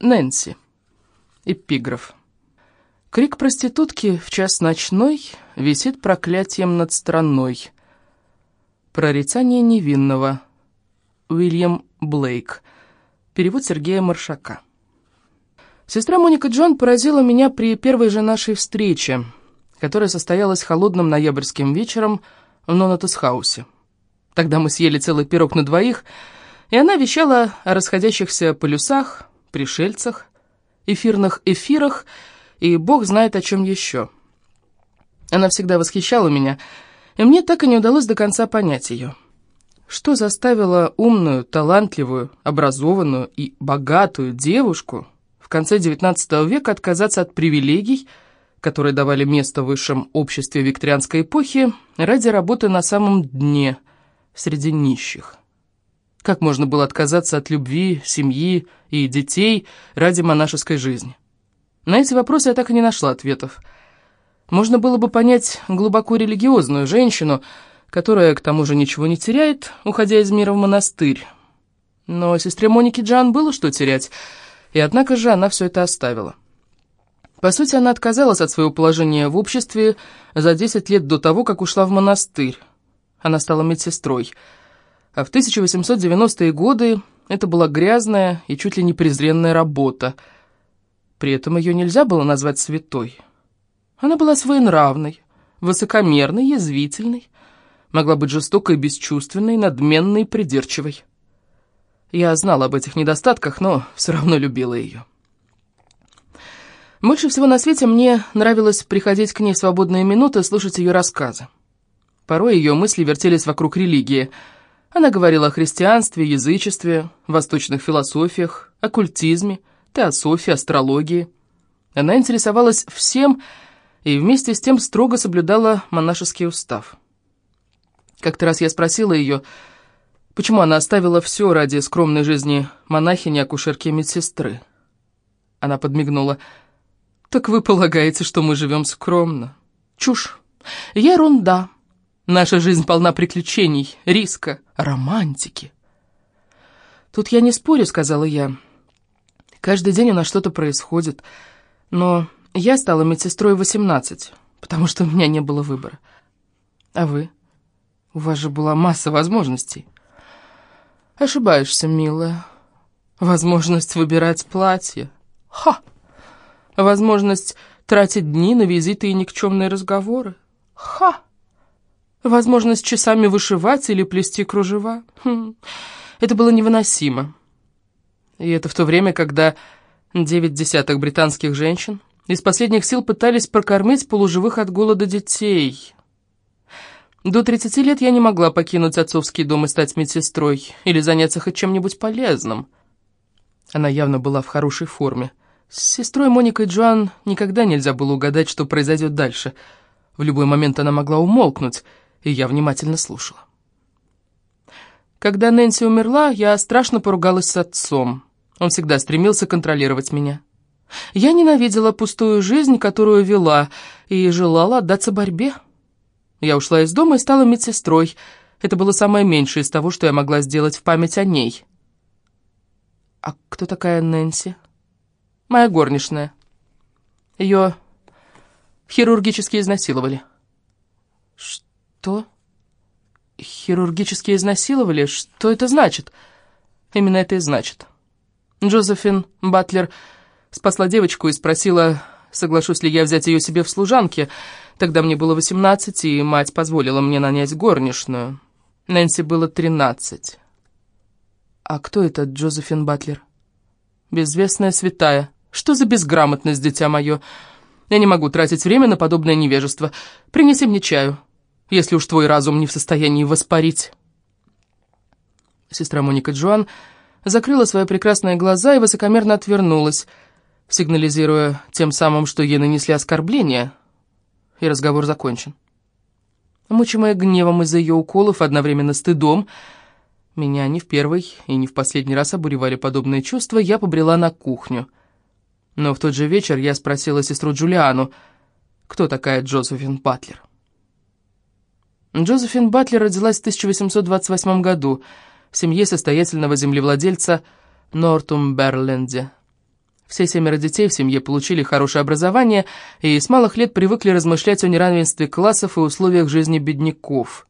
Нэнси. Эпиграф. Крик проститутки в час ночной висит проклятием над страной. Прорицание невинного. Уильям Блейк. Перевод Сергея Маршака. Сестра Моника Джон поразила меня при первой же нашей встрече, которая состоялась холодным ноябрьским вечером в Нонатус-хаусе. Тогда мы съели целый пирог на двоих, и она вещала о расходящихся полюсах, пришельцах, эфирных эфирах и бог знает о чем еще. Она всегда восхищала меня, и мне так и не удалось до конца понять ее. Что заставило умную, талантливую, образованную и богатую девушку в конце XIX века отказаться от привилегий, которые давали место в высшем обществе викторианской эпохи, ради работы на самом дне, среди нищих? Как можно было отказаться от любви, семьи и детей ради монашеской жизни? На эти вопросы я так и не нашла ответов. Можно было бы понять глубоко религиозную женщину, которая, к тому же, ничего не теряет, уходя из мира в монастырь. Но сестре Монике Джан было что терять, и однако же она все это оставила. По сути, она отказалась от своего положения в обществе за 10 лет до того, как ушла в монастырь. Она стала медсестрой – а в 1890-е годы это была грязная и чуть ли не презренная работа. При этом ее нельзя было назвать святой. Она была своенравной, высокомерной, язвительной, могла быть жестокой, бесчувственной, надменной, придирчивой. Я знала об этих недостатках, но все равно любила ее. Больше всего на свете мне нравилось приходить к ней в свободные минуты и слушать ее рассказы. Порой ее мысли вертелись вокруг религии – она говорила о христианстве, язычестве, восточных философиях, оккультизме, теософии, астрологии. Она интересовалась всем и вместе с тем строго соблюдала монашеский устав. Как-то раз я спросила ее, почему она оставила все ради скромной жизни монахини, акушерки и медсестры. Она подмигнула. «Так вы полагаете, что мы живем скромно?» «Чушь! Ерунда!» Наша жизнь полна приключений, риска, романтики. Тут я не спорю, сказала я. Каждый день у нас что-то происходит. Но я стала медсестрой в 18, потому что у меня не было выбора. А вы? У вас же была масса возможностей. Ошибаешься, милая. Возможность выбирать платье. Ха! Возможность тратить дни на визиты и никчемные разговоры. Ха! Возможность часами вышивать или плести кружева. Хм. Это было невыносимо. И это в то время, когда девять десятых британских женщин из последних сил пытались прокормить полуживых от голода детей. До 30 лет я не могла покинуть отцовский дом и стать медсестрой или заняться хоть чем-нибудь полезным. Она явно была в хорошей форме. С сестрой Моникой Джоан никогда нельзя было угадать, что произойдет дальше. В любой момент она могла умолкнуть — и я внимательно слушала. Когда Нэнси умерла, я страшно поругалась с отцом. Он всегда стремился контролировать меня. Я ненавидела пустую жизнь, которую вела, и желала отдаться борьбе. Я ушла из дома и стала медсестрой. Это было самое меньшее из того, что я могла сделать в память о ней. А кто такая Нэнси? Моя горничная. Ее хирургически изнасиловали. Что? «Что? Хирургически изнасиловали? Что это значит?» «Именно это и значит». Джозефин Батлер спасла девочку и спросила, соглашусь ли я взять ее себе в служанки. Тогда мне было восемнадцать, и мать позволила мне нанять горничную. Нэнси было тринадцать. «А кто это Джозефин Батлер?» «Безвестная святая. Что за безграмотность, дитя мое? Я не могу тратить время на подобное невежество. Принеси мне чаю» если уж твой разум не в состоянии воспарить». Сестра Моника Джоан закрыла свои прекрасные глаза и высокомерно отвернулась, сигнализируя тем самым, что ей нанесли оскорбление, и разговор закончен. Мучимая гневом из-за ее уколов, одновременно стыдом, меня не в первый и не в последний раз обуревали подобные чувства, я побрела на кухню. Но в тот же вечер я спросила сестру Джулиану, кто такая Джозефин Батлер. Джозефин Батлер родилась в 1828 году в семье состоятельного землевладельца Нортумберленде. Все семеро детей в семье получили хорошее образование и с малых лет привыкли размышлять о неравенстве классов и условиях жизни бедняков.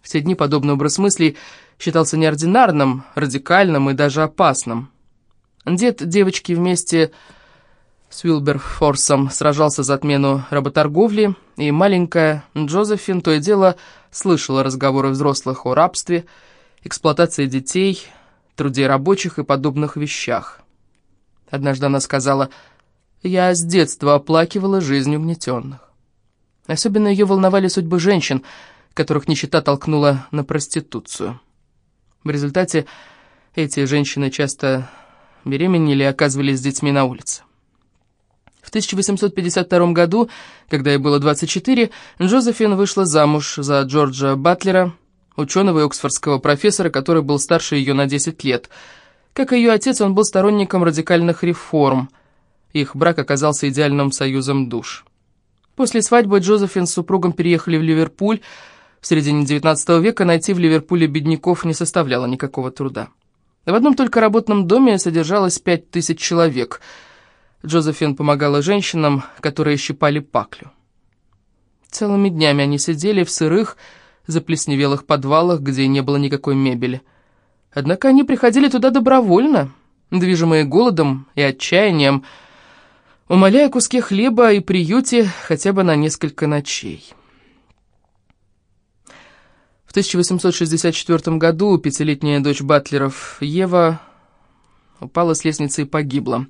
В те дни подобный образ мыслей считался неординарным, радикальным и даже опасным. Дед девочки вместе с Уилберфорсом сражался за отмену работорговли, и маленькая Джозефин то и дело слышала разговоры взрослых о рабстве, эксплуатации детей, труде рабочих и подобных вещах. Однажды она сказала, «Я с детства оплакивала жизнь угнетенных». Особенно ее волновали судьбы женщин, которых нищета толкнула на проституцию. В результате эти женщины часто беременели и оказывались с детьми на улице. В 1852 году, когда ей было 24, Джозефин вышла замуж за Джорджа Батлера, ученого и оксфордского профессора, который был старше ее на 10 лет. Как и ее отец, он был сторонником радикальных реформ. Их брак оказался идеальным союзом душ. После свадьбы Джозефин с супругом переехали в Ливерпуль. В середине XIX века найти в Ливерпуле бедняков не составляло никакого труда. В одном только работном доме содержалось пять тысяч человек – Джозефин помогала женщинам, которые щипали паклю. Целыми днями они сидели в сырых, заплесневелых подвалах, где не было никакой мебели. Однако они приходили туда добровольно, движимые голодом и отчаянием, умоляя куски хлеба и приюте хотя бы на несколько ночей. В 1864 году пятилетняя дочь Батлеров Ева упала с лестницы и погибла.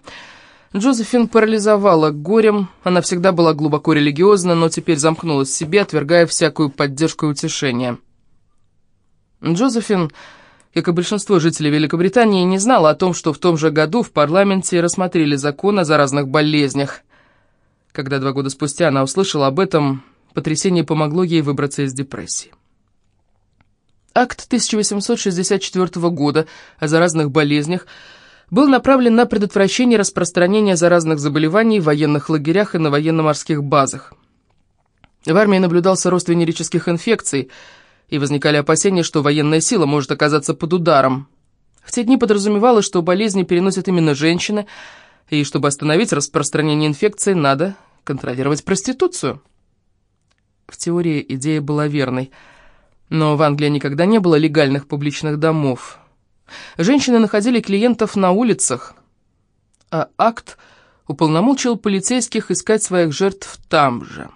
Джозефин парализовала горем, она всегда была глубоко религиозна, но теперь замкнулась в себе, отвергая всякую поддержку и утешение. Джозефин, как и большинство жителей Великобритании, не знала о том, что в том же году в парламенте рассмотрели закон о заразных болезнях. Когда два года спустя она услышала об этом, потрясение помогло ей выбраться из депрессии. Акт 1864 года о заразных болезнях – был направлен на предотвращение распространения заразных заболеваний в военных лагерях и на военно-морских базах. В армии наблюдался рост венерических инфекций, и возникали опасения, что военная сила может оказаться под ударом. В те дни подразумевалось, что болезни переносят именно женщины, и чтобы остановить распространение инфекции, надо контролировать проституцию. В теории идея была верной, но в Англии никогда не было легальных публичных домов – Женщины находили клиентов на улицах, а акт уполномочил полицейских искать своих жертв там же.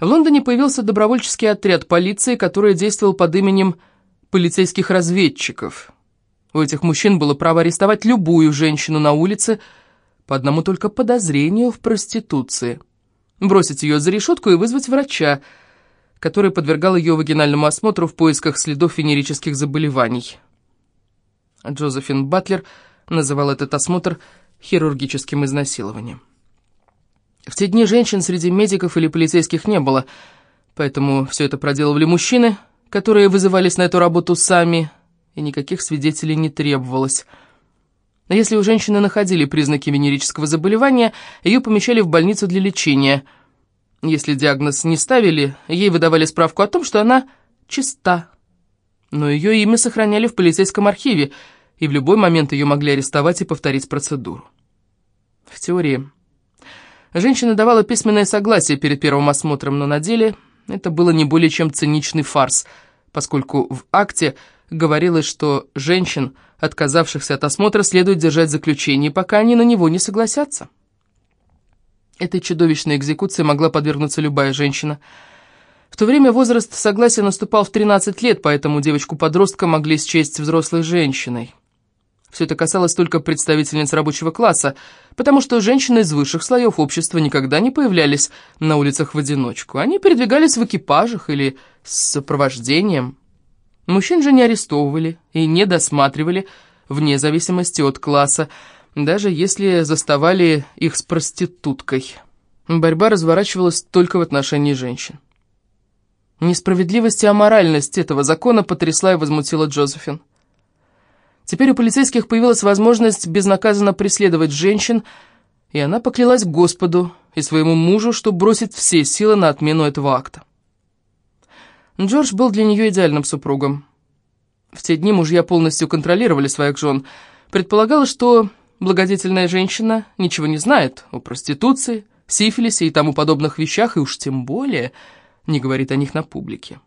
В Лондоне появился добровольческий отряд полиции, который действовал под именем полицейских разведчиков. У этих мужчин было право арестовать любую женщину на улице по одному только подозрению в проституции, бросить ее за решетку и вызвать врача, который подвергал ее вагинальному осмотру в поисках следов венерических заболеваний. Джозефин Батлер называл этот осмотр хирургическим изнасилованием. В те дни женщин среди медиков или полицейских не было, поэтому все это проделывали мужчины, которые вызывались на эту работу сами, и никаких свидетелей не требовалось. А если у женщины находили признаки венерического заболевания, ее помещали в больницу для лечения. Если диагноз не ставили, ей выдавали справку о том, что она чиста. Но ее имя сохраняли в полицейском архиве – и в любой момент ее могли арестовать и повторить процедуру. В теории женщина давала письменное согласие перед первым осмотром, но на деле это было не более чем циничный фарс, поскольку в акте говорилось, что женщин, отказавшихся от осмотра, следует держать в заключении, пока они на него не согласятся. Этой чудовищной экзекуции могла подвергнуться любая женщина. В то время возраст согласия наступал в 13 лет, поэтому девочку-подростка могли счесть взрослой женщиной. Все это касалось только представительниц рабочего класса, потому что женщины из высших слоев общества никогда не появлялись на улицах в одиночку. Они передвигались в экипажах или с сопровождением. Мужчин же не арестовывали и не досматривали, вне зависимости от класса, даже если заставали их с проституткой. Борьба разворачивалась только в отношении женщин. Несправедливость и аморальность этого закона потрясла и возмутила Джозефин. Теперь у полицейских появилась возможность безнаказанно преследовать женщин, и она поклялась Господу и своему мужу, что бросит все силы на отмену этого акта. Джордж был для нее идеальным супругом. В те дни мужья полностью контролировали своих жен. Предполагалось, что благодетельная женщина ничего не знает о проституции, сифилисе и тому подобных вещах, и уж тем более не говорит о них на публике.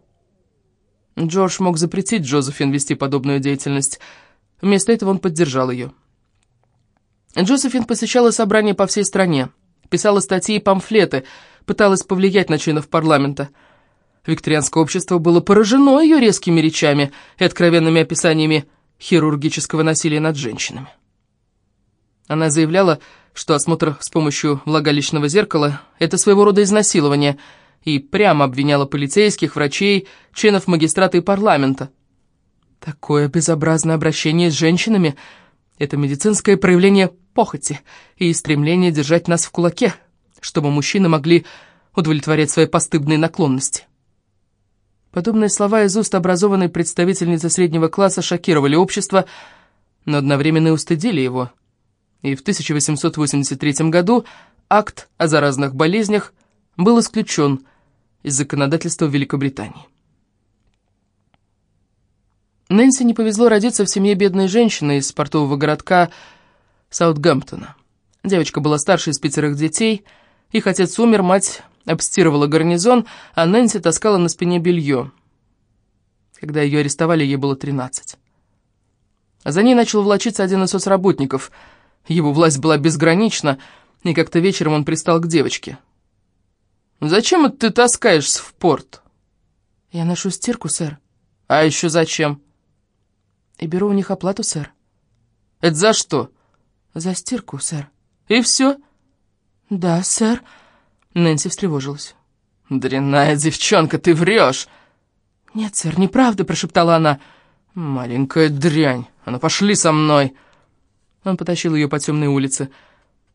Джордж мог запретить Джозефин вести подобную деятельность. Вместо этого он поддержал ее. Джозефин посещала собрания по всей стране, писала статьи и памфлеты, пыталась повлиять на членов парламента. Викторианское общество было поражено ее резкими речами и откровенными описаниями хирургического насилия над женщинами. Она заявляла, что осмотр с помощью влагалищного зеркала – это своего рода изнасилование, и прямо обвиняла полицейских, врачей, членов магистрата и парламента. Такое безобразное обращение с женщинами – это медицинское проявление похоти и стремление держать нас в кулаке, чтобы мужчины могли удовлетворять свои постыдные наклонности. Подобные слова из уст образованной представительницы среднего класса шокировали общество, но одновременно и устыдили его. И в 1883 году акт о заразных болезнях был исключен из законодательства Великобритании. Нэнси не повезло родиться в семье бедной женщины из портового городка Саутгемптона. Девочка была старше из пятерых детей, их отец умер, мать обстирывала гарнизон, а Нэнси таскала на спине белье. Когда ее арестовали, ей было 13. А за ней начал влочиться один из соцработников. Его власть была безгранична, и как-то вечером он пристал к девочке. «Зачем это ты таскаешься в порт?» «Я ношу стирку, сэр». «А еще зачем?» «И беру у них оплату, сэр». «Это за что?» «За стирку, сэр». «И все?» «Да, сэр». Нэнси встревожилась. «Дрянная девчонка, ты врешь!» «Нет, сэр, неправда», — прошептала она. «Маленькая дрянь! А ну пошли со мной!» Он потащил ее по темной улице.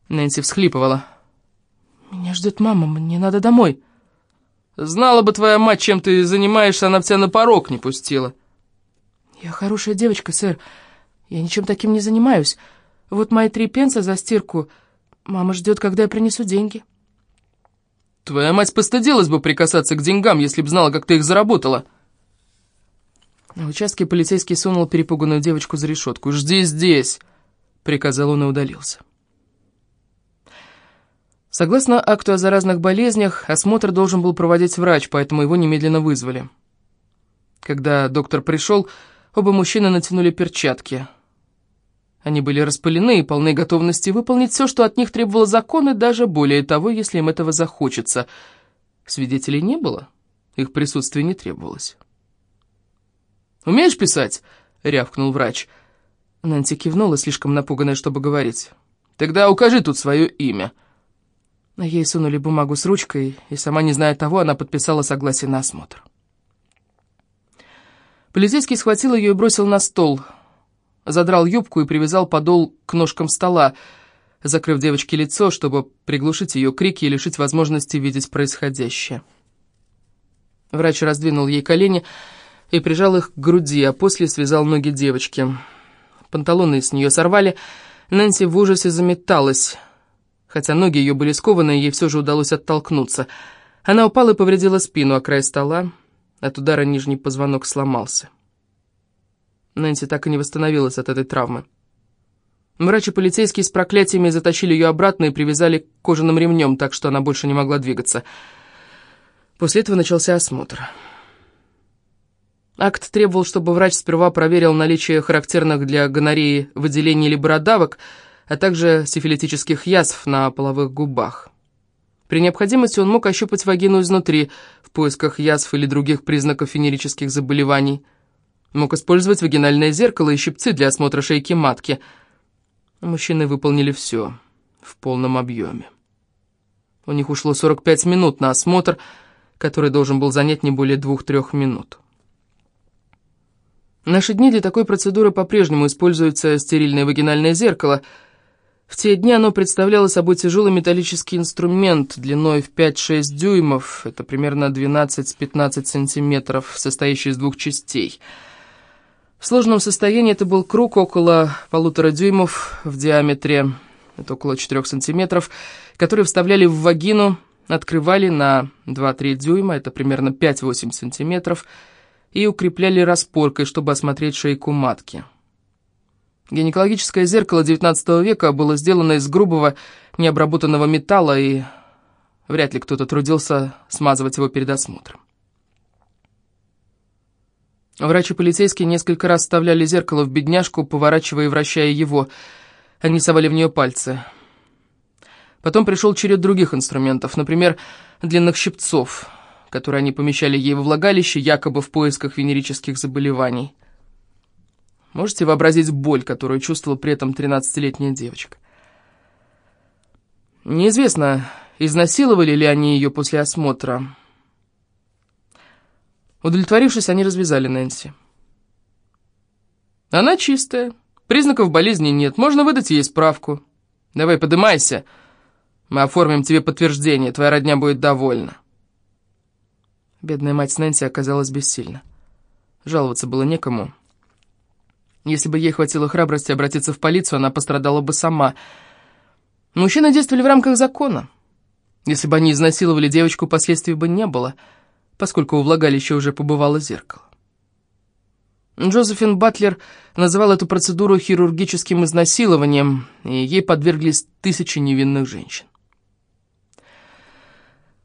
Нэнси всхлипывала. «Меня ждет мама, мне надо домой». «Знала бы твоя мать, чем ты занимаешься, она тебя на порог не пустила». «Я хорошая девочка, сэр. Я ничем таким не занимаюсь. Вот мои три пенса за стирку. Мама ждет, когда я принесу деньги». «Твоя мать постыдилась бы прикасаться к деньгам, если б знала, как ты их заработала». На участке полицейский сунул перепуганную девочку за решетку. «Жди здесь!» — приказал он и удалился. Согласно акту о заразных болезнях, осмотр должен был проводить врач, поэтому его немедленно вызвали. Когда доктор пришел, оба мужчины натянули перчатки. Они были распылены и полны готовности выполнить все, что от них требовало закон, и даже более того, если им этого захочется. Свидетелей не было, их присутствие не требовалось. «Умеешь писать?» — рявкнул врач. Нанти кивнула, слишком напуганная, чтобы говорить. «Тогда укажи тут свое имя». Ей сунули бумагу с ручкой, и сама не зная того, она подписала согласие на осмотр. Полицейский схватил ее и бросил на стол, задрал юбку и привязал подол к ножкам стола, закрыв девочке лицо, чтобы приглушить ее крики и лишить возможности видеть происходящее. Врач раздвинул ей колени и прижал их к груди, а после связал ноги девочки. Панталоны с нее сорвали, Нэнси в ужасе заметалась — Хотя ноги ее были скованы, ей все же удалось оттолкнуться. Она упала и повредила спину о край стола. От удара нижний позвонок сломался. Нэнси так и не восстановилась от этой травмы. Врач и полицейские с проклятиями затащили ее обратно и привязали кожаным ремнем, так что она больше не могла двигаться. После этого начался осмотр. Акт требовал, чтобы врач сперва проверил наличие характерных для гонореи выделений или бородавок, а также сифилитических язв на половых губах. При необходимости он мог ощупать вагину изнутри в поисках язв или других признаков венерических заболеваний. Мог использовать вагинальное зеркало и щипцы для осмотра шейки матки. Мужчины выполнили все в полном объеме. У них ушло 45 минут на осмотр, который должен был занять не более двух-трех минут. В наши дни для такой процедуры по-прежнему используется стерильное вагинальное зеркало – в те дни оно представляло собой тяжелый металлический инструмент длиной в 5-6 дюймов, это примерно 12-15 сантиметров, состоящий из двух частей. В сложном состоянии это был круг около полутора дюймов в диаметре, это около 4 сантиметров, который вставляли в вагину, открывали на 2-3 дюйма, это примерно 5-8 сантиметров, и укрепляли распоркой, чтобы осмотреть шейку матки. Гинекологическое зеркало XIX века было сделано из грубого, необработанного металла, и вряд ли кто-то трудился смазывать его перед осмотром. Врач и полицейские несколько раз вставляли зеркало в бедняжку, поворачивая и вращая его. Они совали в нее пальцы. Потом пришел черед других инструментов, например, длинных щипцов, которые они помещали ей во влагалище, якобы в поисках венерических заболеваний. Можете вообразить боль, которую чувствовала при этом 13-летняя девочка? Неизвестно, изнасиловали ли они ее после осмотра. Удовлетворившись, они развязали Нэнси. «Она чистая, признаков болезни нет, можно выдать ей справку. Давай, подымайся, мы оформим тебе подтверждение, твоя родня будет довольна». Бедная мать Нэнси оказалась бессильна. Жаловаться было некому. Если бы ей хватило храбрости обратиться в полицию, она пострадала бы сама. Мужчины действовали в рамках закона. Если бы они изнасиловали девочку, последствий бы не было — поскольку у влагалища уже побывало зеркало. Джозефин Батлер называл эту процедуру хирургическим изнасилованием, и ей подверглись тысячи невинных женщин.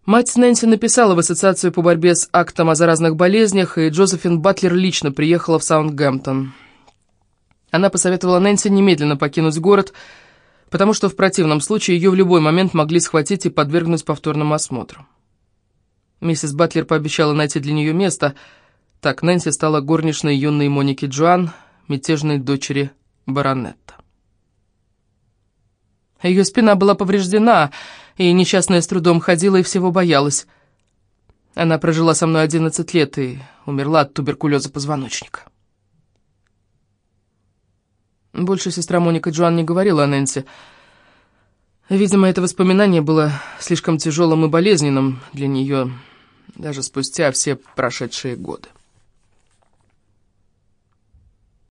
Мать Нэнси написала в Ассоциацию по борьбе с актом о заразных болезнях, и Джозефин Батлер лично приехала в Саундгемптон. Она посоветовала Нэнси немедленно покинуть город, потому что в противном случае ее в любой момент могли схватить и подвергнуть повторному осмотру. Миссис Батлер пообещала найти для нее место. Так Нэнси стала горничной юной Моники Джоан, мятежной дочери баронетта. Ее спина была повреждена, и несчастная с трудом ходила и всего боялась. Она прожила со мной 11 лет и умерла от туберкулеза позвоночника. Больше сестра Моника Джоан не говорила о Нэнси. Видимо, это воспоминание было слишком тяжелым и болезненным для нее, даже спустя все прошедшие годы.